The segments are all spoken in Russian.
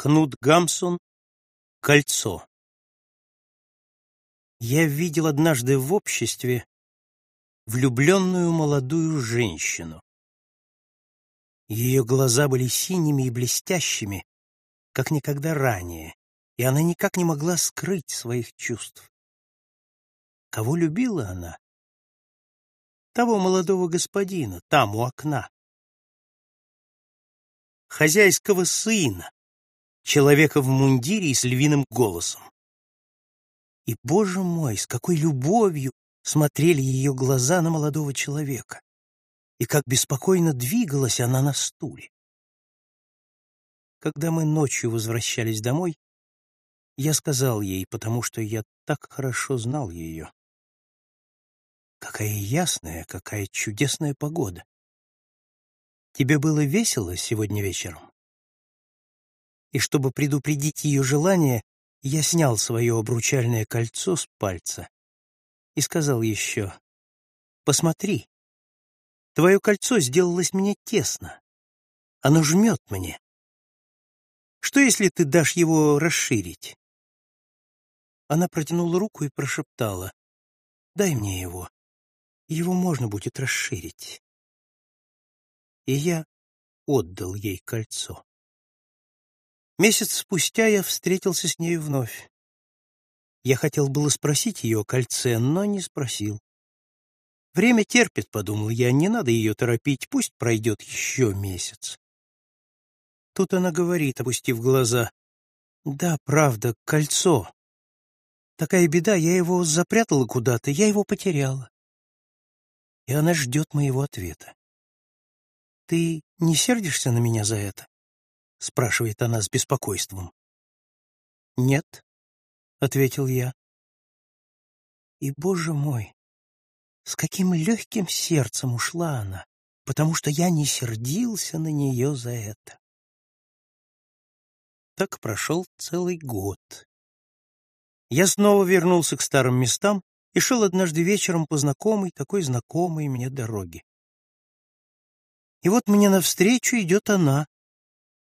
Кнут Гамсон «Кольцо». Я видел однажды в обществе влюбленную молодую женщину. Ее глаза были синими и блестящими, как никогда ранее, и она никак не могла скрыть своих чувств. Кого любила она? Того молодого господина, там, у окна. Хозяйского сына, человека в мундире и с львиным голосом. И, боже мой, с какой любовью смотрели ее глаза на молодого человека, и как беспокойно двигалась она на стуле. Когда мы ночью возвращались домой, я сказал ей, потому что я так хорошо знал ее. Какая ясная, какая чудесная погода. Тебе было весело сегодня вечером? И чтобы предупредить ее желание, я снял свое обручальное кольцо с пальца и сказал еще, «Посмотри, твое кольцо сделалось мне тесно, оно жмет мне. Что, если ты дашь его расширить?» Она протянула руку и прошептала, «Дай мне его, его можно будет расширить». И я отдал ей кольцо. Месяц спустя я встретился с нею вновь. Я хотел было спросить ее о кольце, но не спросил. Время терпит, подумал я, не надо ее торопить, пусть пройдет еще месяц. Тут она говорит, опустив глаза, «Да, правда, кольцо. Такая беда, я его запрятала куда-то, я его потеряла». И она ждет моего ответа. «Ты не сердишься на меня за это?» — спрашивает она с беспокойством. «Нет», — ответил я. И, боже мой, с каким легким сердцем ушла она, потому что я не сердился на нее за это. Так прошел целый год. Я снова вернулся к старым местам и шел однажды вечером по знакомой, такой знакомой мне дороге. И вот мне навстречу идет она,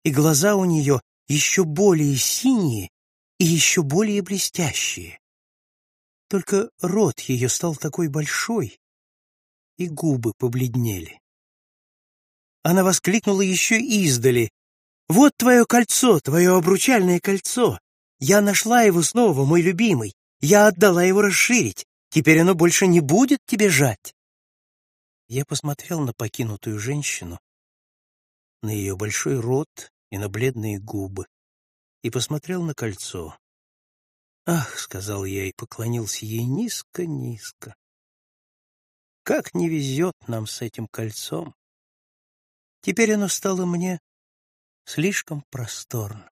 и глаза у нее еще более синие и еще более блестящие. Только рот ее стал такой большой, и губы побледнели. Она воскликнула еще издали. «Вот твое кольцо, твое обручальное кольцо! Я нашла его снова, мой любимый! Я отдала его расширить! Теперь оно больше не будет тебе жать!» Я посмотрел на покинутую женщину, на ее большой рот и на бледные губы, и посмотрел на кольцо. «Ах!» — сказал я и поклонился ей низко-низко. «Как не везет нам с этим кольцом! Теперь оно стало мне слишком просторно.